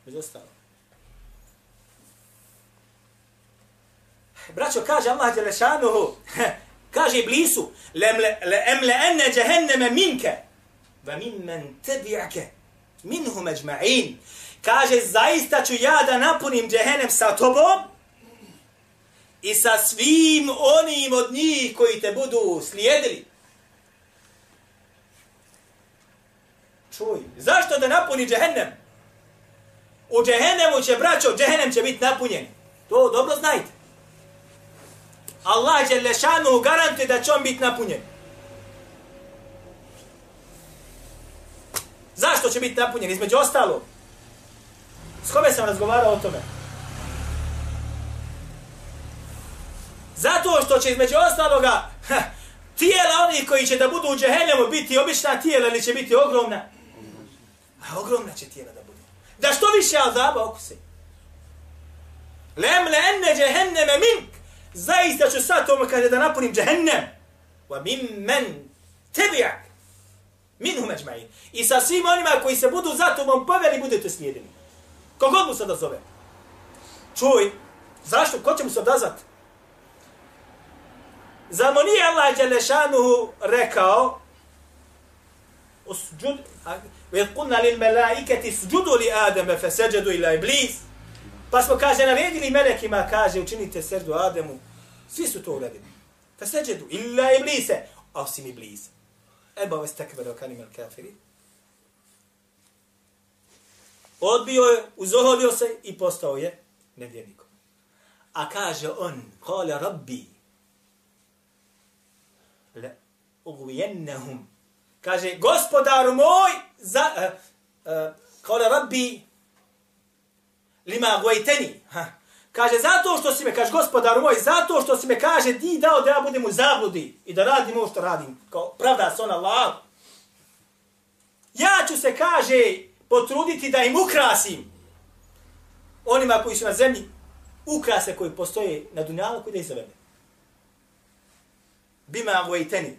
Između ostaloga. Braćo, kaže Allah Đelešanuhu, kaže Iblisu, lemle, le emle enne džehenneme minke, va min men tebi'ake, minhu međma'in. Kaže, zaista ću ja da napunim džehennem sa tobom i sa svim onim od njih koji te budu slijedili. Čuj, zašto da napuni džehennem? U džehennemu će, braćo, džehennem će biti napunjen. To dobro znajte. Allah će lešanu garantuje da će on biti napunjen. Zašto će biti napunjen? Između ostalo. S kome sam razgovarao o tome? Zato što će između ostaloga ha, tijela onih koji će da budu u džehennemu biti obična tijela ili će biti ogromna? A ogromna će tijela da budu. Da što više azaba okuse. Lem le enne džehenneme mink. Zaista ću sad tome kaže da napunim džehennem. Wa min men tebi'ak. Minhum eđma'in. I sa svim onima koji se budu za tobom poveli, budete slijedeni. Kogod mu se da zove. Čuj, zašto? Ko će mu se odazvat? Zar mu nije Allah Đelešanuhu rekao usđud, وَإِذْ قُلْنَا لِلْمَلَائِكَةِ اسْجُدُوا لِآدَمَ فَسَجَدُوا إِلَّا إِبْلِيسِ Pa smo, kaže, naredili melekima, kaže, učinite srdu Ademu. Svi su to uradili. Faseđedu, illa iblise, osim iblisa. Eba vas tekbere o kanimel kafiri. Odbio je, uzoholio se i postao je nevjernikom. A kaže on, kale rabbi, le ugvijennehum. Kaže, gospodaru moj, za, uh, uh, kale rabbi, lima gojteni. Ha. Kaže, zato što si me, kaže, gospodar moj, zato što si me, kaže, ti dao da ja budem u zabludi i da radim ovo što radim. Kao, pravda se ona Allah. Ja ću se, kaže, potruditi da im ukrasim onima koji su na zemlji ukrase koji postoje na dunjalu koji da ih zavede. Bima gojteni.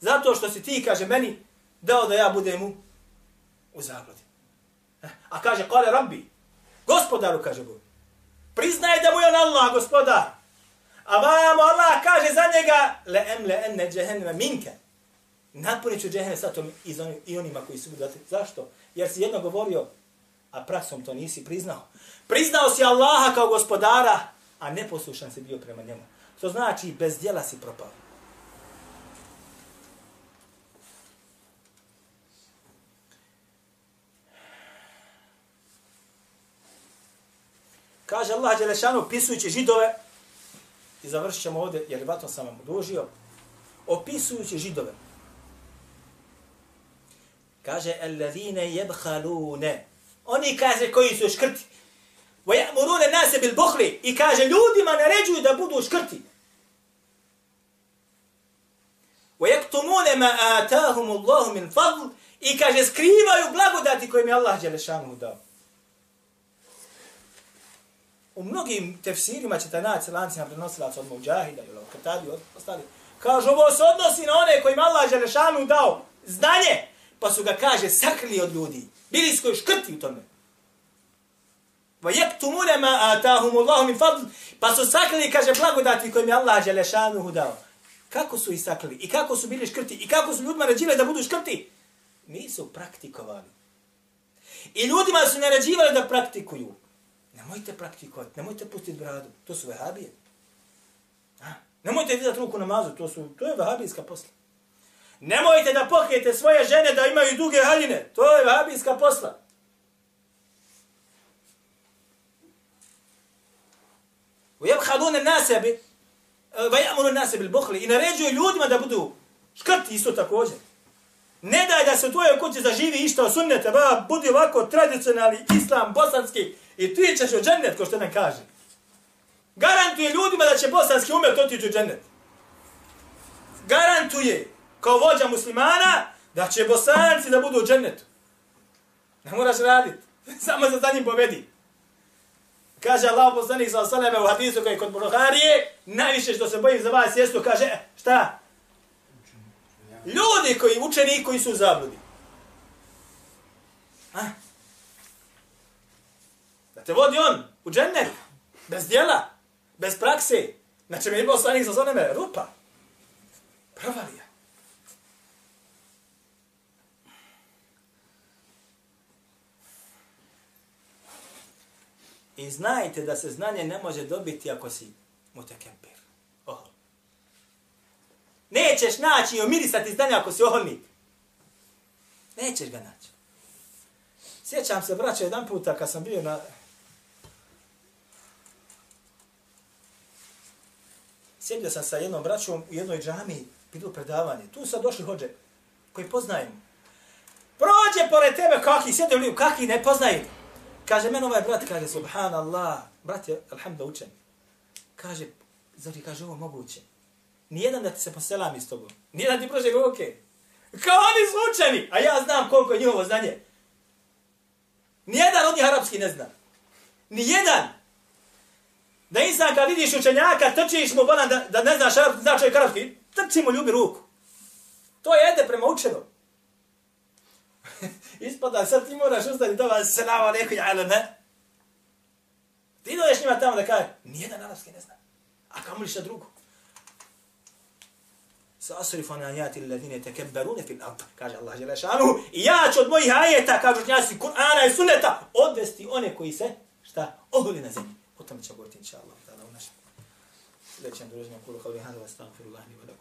Zato što si ti, kaže, meni dao da ja budem u, u zabludi. E, a kaže, kale rabbi, Gospodaru, kaže Bog. Priznaje da mu je on Allah, gospodar. A vam Allah kaže za njega, le em le enne džehennema minke. Napunit ću džehennem sa tom i, onima koji su budu. Zašto? Jer si jedno govorio, a praksom to nisi priznao. Priznao si Allaha kao gospodara, a neposlušan si bio prema njemu. To znači, bez djela si propao. Kaže Allah Đelešanu, opisujući židove, i završit ćemo ovdje, jer vatom sam vam odužio, opisujući židove. Kaže, alladhine jebhalune. Oni kaže koji su škrti. Wa ya'muruna nase bil bukhli. I kaže, ljudima naređuju da budu škrti. Wa yaktumuna ma atahum Allah min fadl. I kaže, skrivaju blagodati koje mi Allah Đelešanu dao. U mnogim tefsirima ćete naći lancima prenosilaca od Mujahida ili od Katadi od ostali. Kažu, ovo se odnosi na one kojim Allah Đelešanu dao znanje, pa su ga, kaže, sakrili od ljudi. Bili su koji škrti u tome. Va yaktumuna ma atahum Allah min fadl. Pa su sakrili, kaže, blagodati kojim je Allah Đelešanu dao. Kako su ih sakrili? I kako su bili škrti? I kako su ljudima nađile da budu škrti? Nisu praktikovali. I ljudima su naređivali da praktikuju. Nemojte praktikovati, nemojte pustiti bradu. To su vehabije. A? Nemojte vidjeti ruku namazu, to, su, to je vehabijska posla. Nemojte da pokrijete svoje žene da imaju duge haljine. To je vehabijska posla. ويبخلون الناس ب ويأمرون الناس بالبخل i naređuju ljudima da budu škrti isto također. Ne daj da se u tvojoj kući zaživi išta o sunnete, ba, budi ovako tradicionalni islam bosanski i ti ćeš u džennet, ko što nam kaže. Garantuje ljudima da će bosanski umet otići u džennet. Garantuje, kao vođa muslimana, da će bosanci da budu u džennetu. Ne moraš raditi. Samo se za njim povedi. Kaže Allah poslanik sa osaleme u hadisu koji je kod Buharije, najviše što se bojim za vas jesu, kaže, e, šta? Ljudi koji učeni koji su u zabludi. A? Da te vodi on u džennet, bez djela, bez prakse. Znači mi je poslanik sa zoneme rupa. Pravalija. I znajte da se znanje ne može dobiti ako si mutekempir. Ohol. Nećeš naći i omirisati znanje ako si oholnik. Nećeš ga naći. Sjećam se, braćo, jedan puta kad sam bio na... Sjedio sam sa jednom braćom u jednoj džami, bilo predavanje. Tu sad došli hođe, koji poznajemo. Prođe pored tebe kaki, sjedio li, kaki ne poznaje. Kaže, meni ovaj brat, kaže, subhanallah, brat je, alhamda, učen. Kaže, zari, kaže, ovo moguće. Nijedan da ti se poselami s tobom. Nijedan ti prođe ruke. Kao oni su učeni, a ja znam koliko je njihovo znanje. Nijedan od njih arapski ne zna. Nijedan. Da insan kad vidiš učenjaka, trčiš mu bolan da, da ne znaš arapski, zna čovjek arabski, trči mu ljubi ruku. To je ede prema učenom. Ispada, sad ti moraš ustati doma, selamu alaikum, ja'ala, ne? Ti dođeš njima tamo da kaže, nijedan arabski ne zna. A kamo li šta drugo? Sa asrifu na ajati alladine tekebberune fil ard, kaže Allah dželle šanu, i ja ću od mojih ajeta, kažu njasi Kur'ana i sunneta, odvesti one koji se, šta, ohuli na zemlji. O tome ćemo govoriti, inša Allah, u našem sljedećem druženju, kulu kao li hadu, astagfirullah, ni vada,